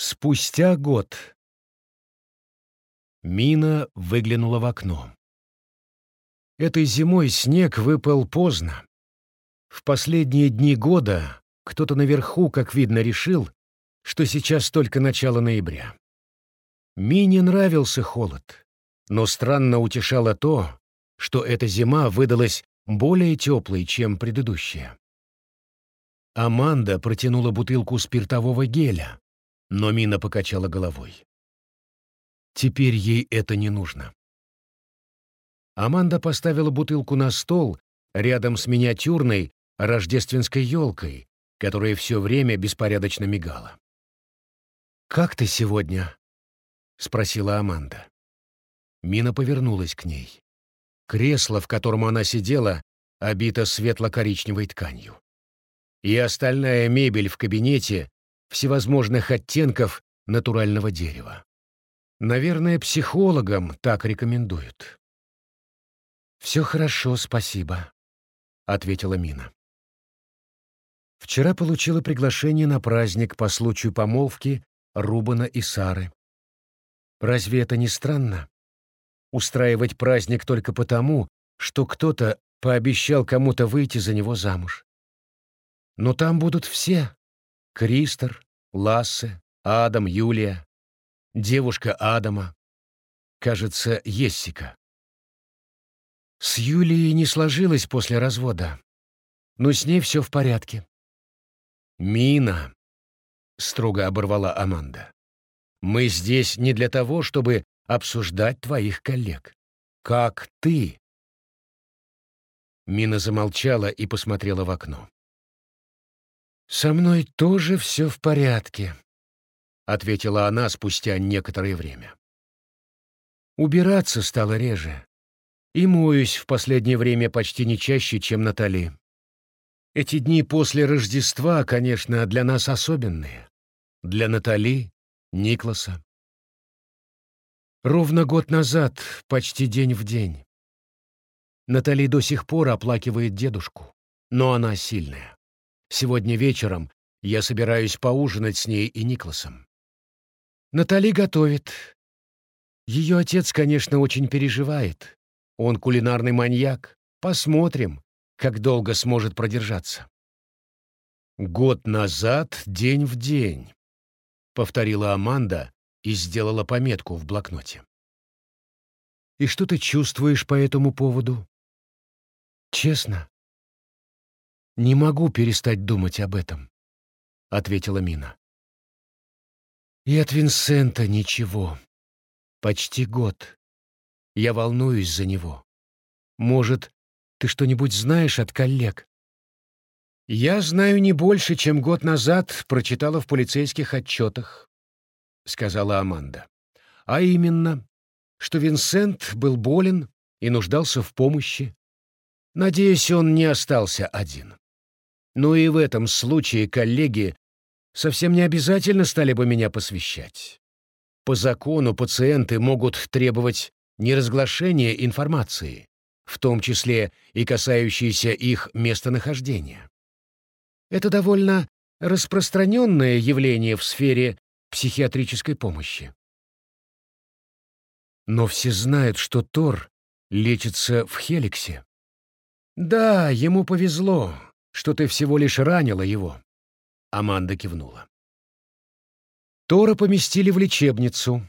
Спустя год. Мина выглянула в окно. Этой зимой снег выпал поздно. В последние дни года кто-то наверху, как видно, решил, что сейчас только начало ноября. Мине нравился холод, но странно утешало то, что эта зима выдалась более теплой, чем предыдущая. Аманда протянула бутылку спиртового геля, но Мина покачала головой. Теперь ей это не нужно. Аманда поставила бутылку на стол рядом с миниатюрной рождественской елкой, которая все время беспорядочно мигала. «Как ты сегодня?» — спросила Аманда. Мина повернулась к ней. Кресло, в котором она сидела, обито светло-коричневой тканью. И остальная мебель в кабинете всевозможных оттенков натурального дерева. Наверное, психологам так рекомендуют. «Все хорошо, спасибо», — ответила Мина. Вчера получила приглашение на праздник по случаю помолвки Рубана и Сары. Разве это не странно? Устраивать праздник только потому, что кто-то пообещал кому-то выйти за него замуж. Но там будут все, Кристер, Лассе, Адам, Юлия, девушка Адама, кажется, Ессика. С Юлией не сложилось после развода, но с ней все в порядке. «Мина», — строго оборвала Аманда, — «мы здесь не для того, чтобы обсуждать твоих коллег. Как ты?» Мина замолчала и посмотрела в окно. «Со мной тоже все в порядке», — ответила она спустя некоторое время. «Убираться стало реже, и моюсь в последнее время почти не чаще, чем Натали. Эти дни после Рождества, конечно, для нас особенные. Для Натали, Никласа. Ровно год назад, почти день в день. Натали до сих пор оплакивает дедушку, но она сильная. Сегодня вечером я собираюсь поужинать с ней и Никласом. Натали готовит. Ее отец, конечно, очень переживает. Он кулинарный маньяк. Посмотрим, как долго сможет продержаться. «Год назад, день в день», — повторила Аманда и сделала пометку в блокноте. «И что ты чувствуешь по этому поводу?» «Честно, «Не могу перестать думать об этом», — ответила Мина. «И от Винсента ничего. Почти год. Я волнуюсь за него. Может, ты что-нибудь знаешь от коллег?» «Я знаю не больше, чем год назад прочитала в полицейских отчетах», — сказала Аманда. «А именно, что Винсент был болен и нуждался в помощи. Надеюсь, он не остался один. Но и в этом случае коллеги совсем не обязательно стали бы меня посвящать. По закону пациенты могут требовать неразглашения информации, в том числе и касающейся их местонахождения. Это довольно распространенное явление в сфере психиатрической помощи. Но все знают, что Тор лечится в Хеликсе. Да, ему повезло, что ты всего лишь ранила его». Аманда кивнула. Тора поместили в лечебницу.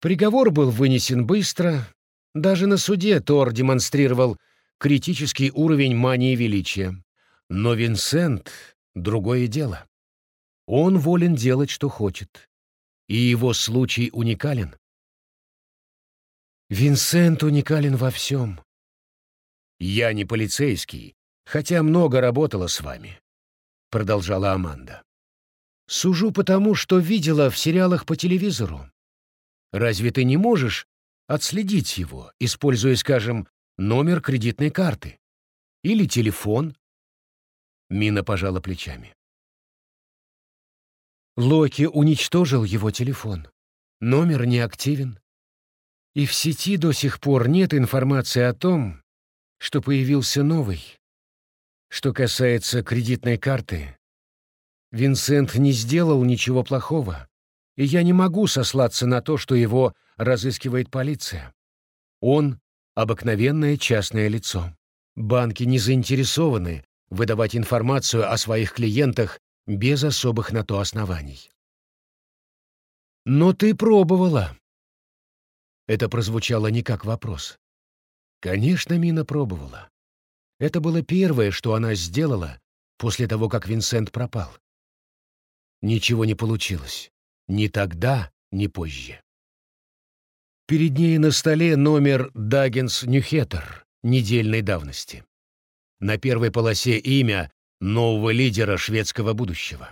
Приговор был вынесен быстро. Даже на суде Тор демонстрировал критический уровень мании величия. Но Винсент — другое дело. Он волен делать, что хочет. И его случай уникален. Винсент уникален во всем. Я не полицейский, хотя много работала с вами», — продолжала Аманда. «Сужу потому, что видела в сериалах по телевизору. Разве ты не можешь отследить его, используя, скажем, номер кредитной карты? Или телефон?» Мина пожала плечами. Локи уничтожил его телефон. Номер не активен. И в сети до сих пор нет информации о том, что появился новый, что касается кредитной карты, Винсент не сделал ничего плохого, и я не могу сослаться на то, что его разыскивает полиция. Он — обыкновенное частное лицо. Банки не заинтересованы выдавать информацию о своих клиентах без особых на то оснований. «Но ты пробовала». Это прозвучало не как вопрос. Конечно, Мина пробовала. Это было первое, что она сделала после того, как Винсент пропал. Ничего не получилось. Ни тогда, ни позже. Перед ней на столе номер Даггинс Нюхеттер недельной давности. На первой полосе имя нового лидера шведского будущего.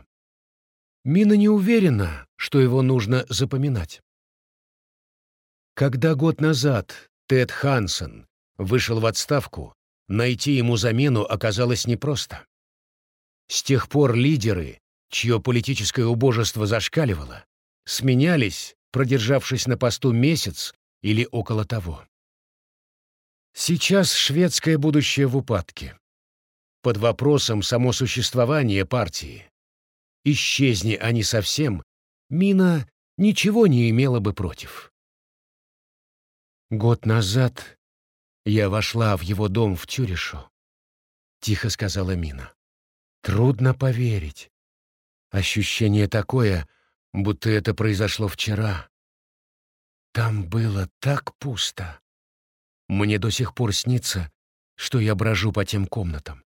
Мина не уверена, что его нужно запоминать. Когда год назад Тед Хансен вышел в отставку, найти ему замену оказалось непросто. С тех пор лидеры, чье политическое убожество зашкаливало, сменялись, продержавшись на посту месяц или около того. Сейчас шведское будущее в упадке. Под вопросом само существование партии. Исчезни они совсем, Мина ничего не имела бы против. Год назад я вошла в его дом в Тюришу, — тихо сказала Мина. Трудно поверить. Ощущение такое, будто это произошло вчера. Там было так пусто. Мне до сих пор снится, что я брожу по тем комнатам.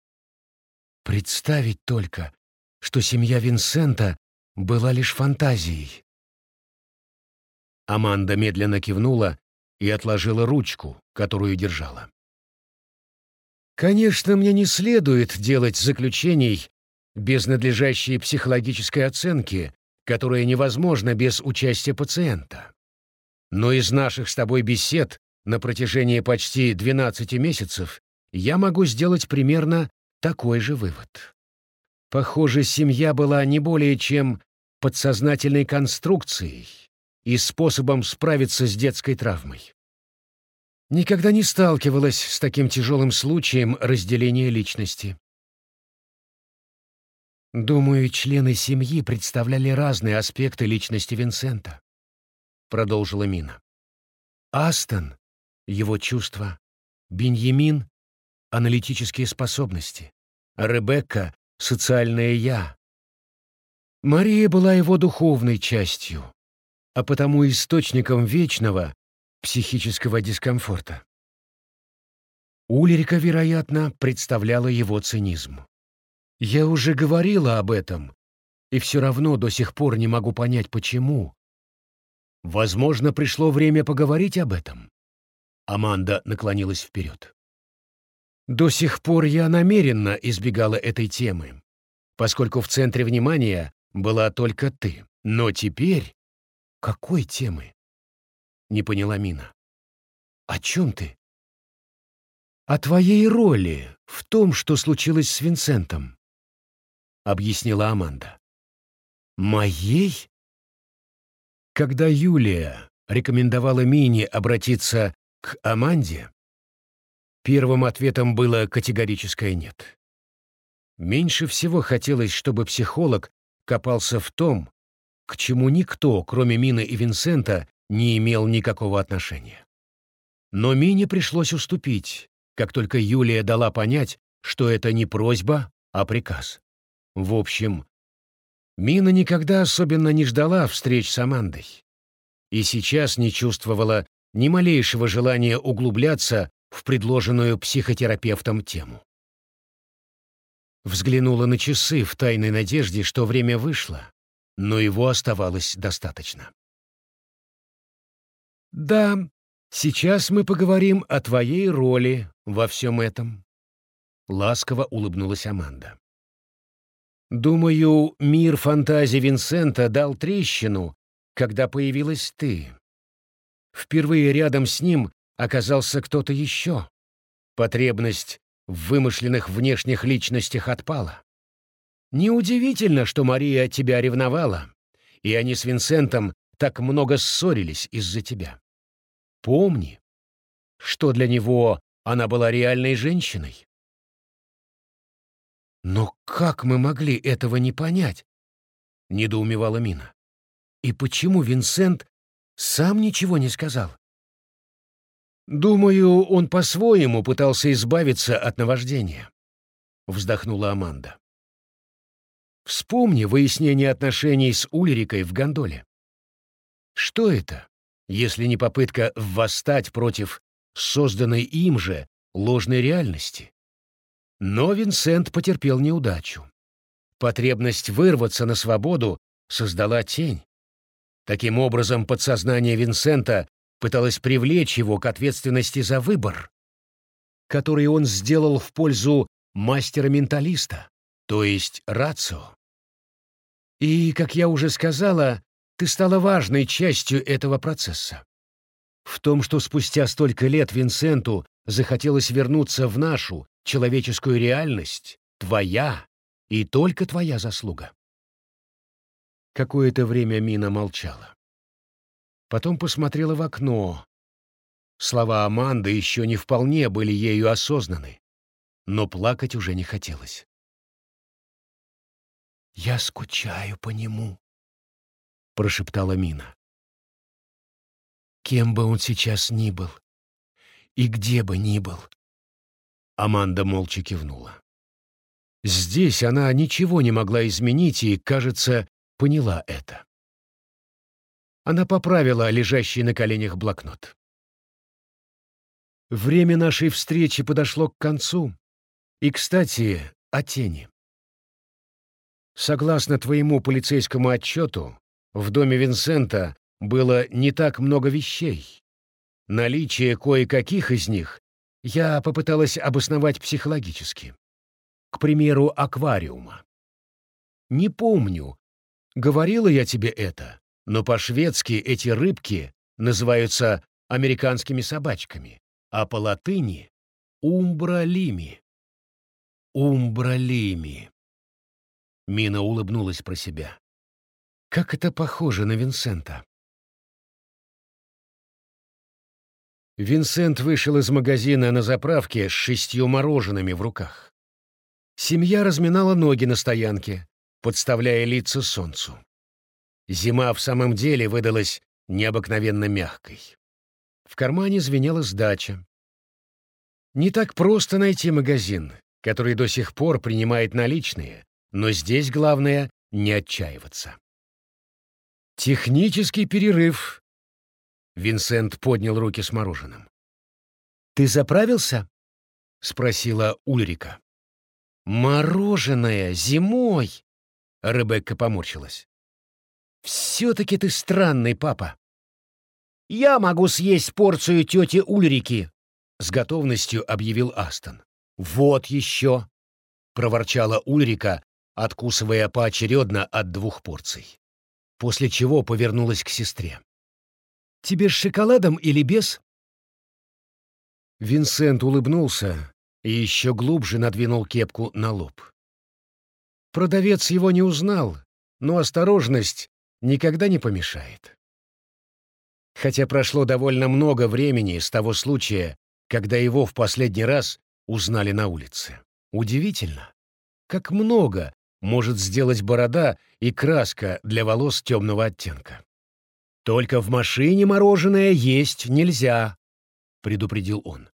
Представить только, что семья Винсента была лишь фантазией. Аманда медленно кивнула и отложила ручку, которую держала. Конечно, мне не следует делать заключений без надлежащей психологической оценки, которая невозможна без участия пациента. Но из наших с тобой бесед на протяжении почти 12 месяцев я могу сделать примерно такой же вывод. Похоже, семья была не более чем подсознательной конструкцией и способом справиться с детской травмой. Никогда не сталкивалась с таким тяжелым случаем разделения личности. Думаю, члены семьи представляли разные аспекты личности Винсента, продолжила Мина. Астон — его чувства, Беньямин — аналитические способности, Ребекка — социальное «я». Мария была его духовной частью, а потому источником вечного психического дискомфорта. Ульрика, вероятно, представляла его цинизм. Я уже говорила об этом, и все равно до сих пор не могу понять, почему. Возможно, пришло время поговорить об этом. Аманда наклонилась вперед. До сих пор я намеренно избегала этой темы, поскольку в центре внимания была только ты. Но теперь... Какой темы? Не поняла Мина. О чем ты? О твоей роли в том, что случилось с Винсентом. — объяснила Аманда. «Моей?» Когда Юлия рекомендовала Мине обратиться к Аманде, первым ответом было категорическое «нет». Меньше всего хотелось, чтобы психолог копался в том, к чему никто, кроме Мины и Винсента, не имел никакого отношения. Но Мине пришлось уступить, как только Юлия дала понять, что это не просьба, а приказ. В общем, Мина никогда особенно не ждала встреч с Амандой. И сейчас не чувствовала ни малейшего желания углубляться в предложенную психотерапевтом тему. Взглянула на часы в тайной надежде, что время вышло, но его оставалось достаточно. «Да, сейчас мы поговорим о твоей роли во всем этом», — ласково улыбнулась Аманда. Думаю, мир фантазии Винсента дал трещину, когда появилась ты. Впервые рядом с ним оказался кто-то еще. Потребность в вымышленных внешних личностях отпала. Неудивительно, что Мария тебя ревновала, и они с Винсентом так много ссорились из-за тебя. Помни, что для него она была реальной женщиной. «Но как мы могли этого не понять?» — недоумевала Мина. И почему Винсент сам ничего не сказал? Думаю, он по-своему пытался избавиться от наваждения, вздохнула Аманда. Вспомни выяснение отношений с Ульрикой в гондоле. Что это, если не попытка восстать против созданной им же ложной реальности? Но Винсент потерпел неудачу. Потребность вырваться на свободу создала тень. Таким образом, подсознание Винсента пыталось привлечь его к ответственности за выбор, который он сделал в пользу мастера-менталиста, то есть рацио. И, как я уже сказала, ты стала важной частью этого процесса. В том, что спустя столько лет Винсенту захотелось вернуться в нашу человеческую реальность, твоя и только твоя заслуга. Какое-то время Мина молчала. Потом посмотрела в окно. Слова Аманды еще не вполне были ею осознаны, но плакать уже не хотелось. «Я скучаю по нему», — прошептала Мина. «Кем бы он сейчас ни был, и где бы ни был». Аманда молча кивнула. Здесь она ничего не могла изменить и, кажется, поняла это. Она поправила лежащий на коленях блокнот. Время нашей встречи подошло к концу. И, кстати, о тени. Согласно твоему полицейскому отчету, в доме Винсента было не так много вещей. Наличие кое-каких из них я попыталась обосновать психологически. К примеру, аквариума. Не помню, Говорила я тебе это, но по-шведски эти рыбки называются американскими собачками, а по латыни — умбралими. Умбралими. Мина улыбнулась про себя. Как это похоже на Винсента. Винсент вышел из магазина на заправке с шестью мороженными в руках. Семья разминала ноги на стоянке, подставляя лица солнцу. Зима в самом деле выдалась необыкновенно мягкой. В кармане звенела сдача. Не так просто найти магазин, который до сих пор принимает наличные, но здесь главное — не отчаиваться. «Технический перерыв», — Винсент поднял руки с мороженым. «Ты заправился?» — спросила Ульрика. «Мороженое зимой!» Ребекка поморщилась. «Все-таки ты странный, папа». «Я могу съесть порцию тети Ульрики», — с готовностью объявил Астон. «Вот еще», — проворчала Ульрика, откусывая поочередно от двух порций. После чего повернулась к сестре. «Тебе с шоколадом или без?» Винсент улыбнулся и еще глубже надвинул кепку на лоб. Продавец его не узнал, но осторожность никогда не помешает. Хотя прошло довольно много времени с того случая, когда его в последний раз узнали на улице. Удивительно, как много может сделать борода и краска для волос темного оттенка. «Только в машине мороженое есть нельзя», — предупредил он.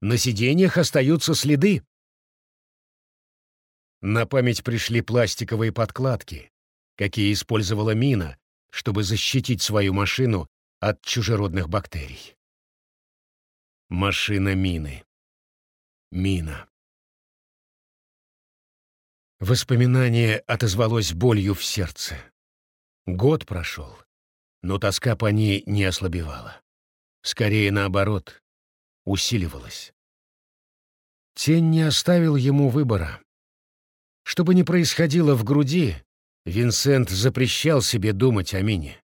«На сиденьях остаются следы». На память пришли пластиковые подкладки, какие использовала Мина, чтобы защитить свою машину от чужеродных бактерий. Машина Мины. Мина. Воспоминание отозвалось болью в сердце. Год прошел, но тоска по ней не ослабевала. Скорее наоборот, усиливалась. Тень не оставил ему выбора. Что бы ни происходило в груди, Винсент запрещал себе думать о Мине.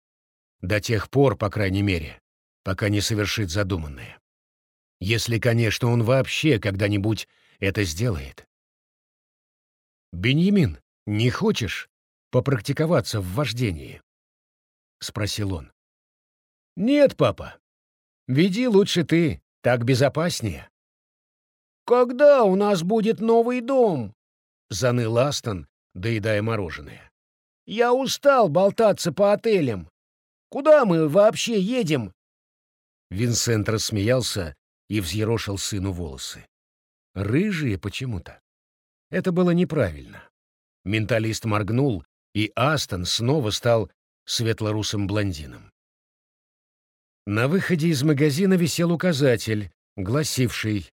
До тех пор, по крайней мере, пока не совершит задуманное. Если, конечно, он вообще когда-нибудь это сделает. «Беньямин, не хочешь попрактиковаться в вождении?» — спросил он. «Нет, папа. Веди лучше ты, так безопаснее». «Когда у нас будет новый дом?» — заныл Астон, доедая мороженое. «Я устал болтаться по отелям. Куда мы вообще едем?» Винсент рассмеялся и взъерошил сыну волосы. Рыжие почему-то. Это было неправильно. Менталист моргнул, и Астон снова стал светлорусым блондином. На выходе из магазина висел указатель, гласивший,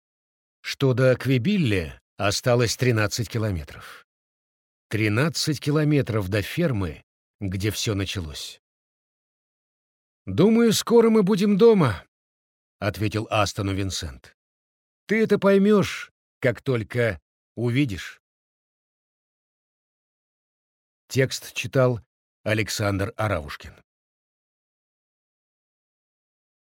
что до Квебилле осталось 13 километров. 13 километров до фермы, где все началось. «Думаю, скоро мы будем дома», — ответил Астону Винсент. «Ты это поймешь, как только увидишь». Текст читал Александр Аравушкин.